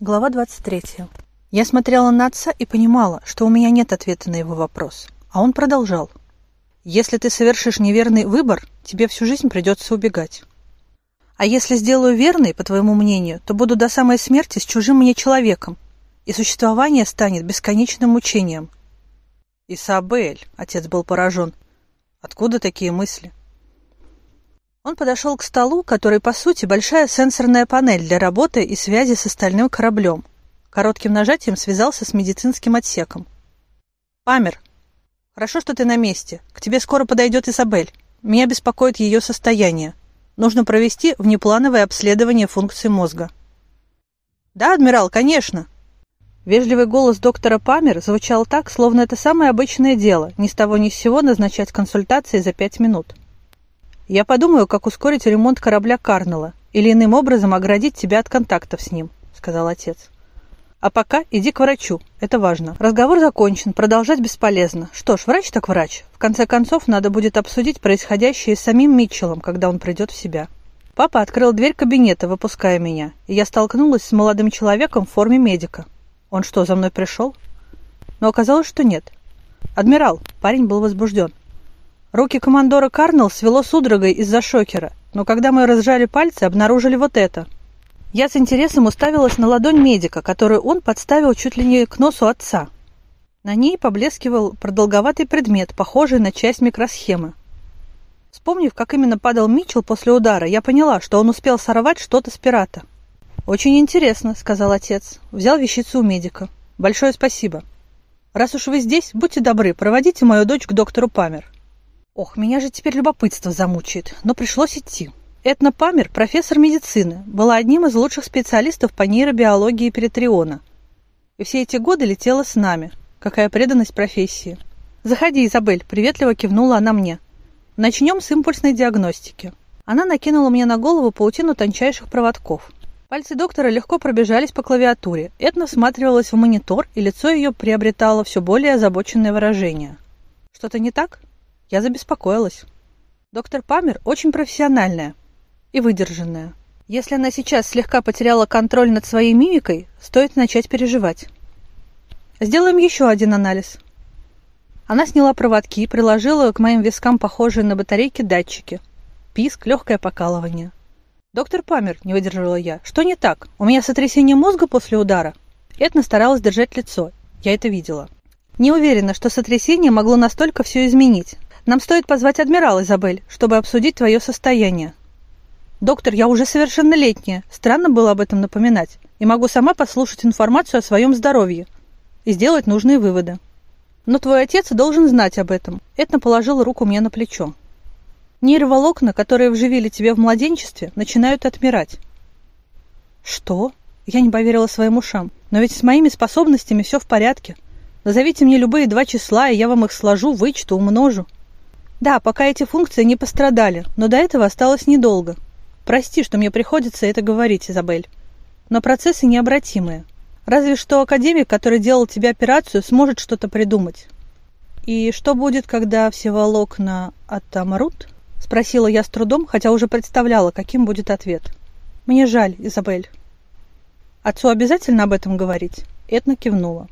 Глава 23. Я смотрела на отца и понимала, что у меня нет ответа на его вопрос. А он продолжал. «Если ты совершишь неверный выбор, тебе всю жизнь придется убегать. А если сделаю верный, по твоему мнению, то буду до самой смерти с чужим мне человеком, и существование станет бесконечным мучением». «Исабель», — отец был поражен, — «откуда такие мысли?» Он подошел к столу, который, по сути, большая сенсорная панель для работы и связи с остальным кораблем. Коротким нажатием связался с медицинским отсеком. «Памер, хорошо, что ты на месте. К тебе скоро подойдет Изабель. Меня беспокоит ее состояние. Нужно провести внеплановое обследование функций мозга». «Да, адмирал, конечно». Вежливый голос доктора Памер звучал так, словно это самое обычное дело, ни с того ни с сего назначать консультации за пять минут. Я подумаю, как ускорить ремонт корабля Карнелла или иным образом оградить тебя от контактов с ним», — сказал отец. «А пока иди к врачу. Это важно. Разговор закончен. Продолжать бесполезно. Что ж, врач так врач. В конце концов, надо будет обсудить происходящее с самим Митчеллом, когда он придет в себя». Папа открыл дверь кабинета, выпуская меня, и я столкнулась с молодым человеком в форме медика. Он что, за мной пришел? Но оказалось, что нет. «Адмирал!» Парень был возбужден. Руки командора Карнелл свело судорогой из-за шокера, но когда мы разжали пальцы, обнаружили вот это. Я с интересом уставилась на ладонь медика, которую он подставил чуть ли не к носу отца. На ней поблескивал продолговатый предмет, похожий на часть микросхемы. Вспомнив, как именно падал Митчелл после удара, я поняла, что он успел сорвать что-то с пирата. «Очень интересно», — сказал отец. Взял вещицу у медика. «Большое спасибо. Раз уж вы здесь, будьте добры, проводите мою дочь к доктору Памер». Ох, меня же теперь любопытство замучает, но пришлось идти. Этна Памер, профессор медицины, была одним из лучших специалистов по нейробиологии Перетриона. И все эти годы летела с нами. Какая преданность профессии. «Заходи, Изабель», — приветливо кивнула она мне. «Начнем с импульсной диагностики». Она накинула мне на голову паутину тончайших проводков. Пальцы доктора легко пробежались по клавиатуре. Этна всматривалась в монитор, и лицо ее приобретало все более озабоченное выражение. «Что-то не так?» Я забеспокоилась. Доктор Памер очень профессиональная и выдержанная. Если она сейчас слегка потеряла контроль над своей мимикой, стоит начать переживать. Сделаем еще один анализ. Она сняла проводки и приложила к моим вискам похожие на батарейки датчики. Писк, легкое покалывание. «Доктор Памер», — не выдержала я, — «что не так? У меня сотрясение мозга после удара?» Этна старалась держать лицо. Я это видела. Не уверена, что сотрясение могло настолько все изменить. Нам стоит позвать адмирала, Изабель, чтобы обсудить твое состояние. Доктор, я уже совершеннолетняя. Странно было об этом напоминать. И могу сама послушать информацию о своем здоровье и сделать нужные выводы. Но твой отец должен знать об этом. Этна положила руку мне на плечо. Нейроволокна, которые вживили тебе в младенчестве, начинают отмирать. Что? Я не поверила своим ушам. Но ведь с моими способностями все в порядке. Назовите мне любые два числа, и я вам их сложу, вычту, умножу. Да, пока эти функции не пострадали, но до этого осталось недолго. Прости, что мне приходится это говорить, Изабель. Но процессы необратимые. Разве что академик, который делал тебе операцию, сможет что-то придумать. И что будет, когда все волокна отомрут? Спросила я с трудом, хотя уже представляла, каким будет ответ. Мне жаль, Изабель. Отцу обязательно об этом говорить? Этна кивнула.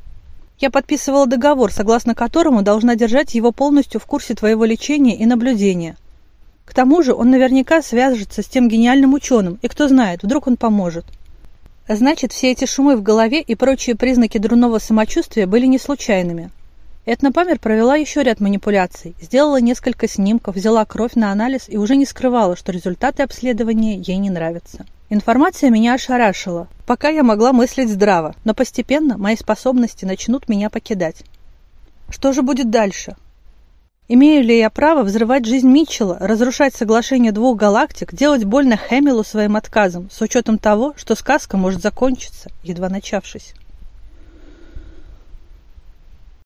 Я подписывала договор, согласно которому должна держать его полностью в курсе твоего лечения и наблюдения. К тому же он наверняка свяжется с тем гениальным ученым, и кто знает, вдруг он поможет. Значит, все эти шумы в голове и прочие признаки дурного самочувствия были не случайными. Этна Памер провела еще ряд манипуляций, сделала несколько снимков, взяла кровь на анализ и уже не скрывала, что результаты обследования ей не нравятся. Информация меня ошарашила, пока я могла мыслить здраво, но постепенно мои способности начнут меня покидать. Что же будет дальше? Имею ли я право взрывать жизнь Митчелла, разрушать соглашение двух галактик, делать больно Хэмилу своим отказом, с учетом того, что сказка может закончиться, едва начавшись?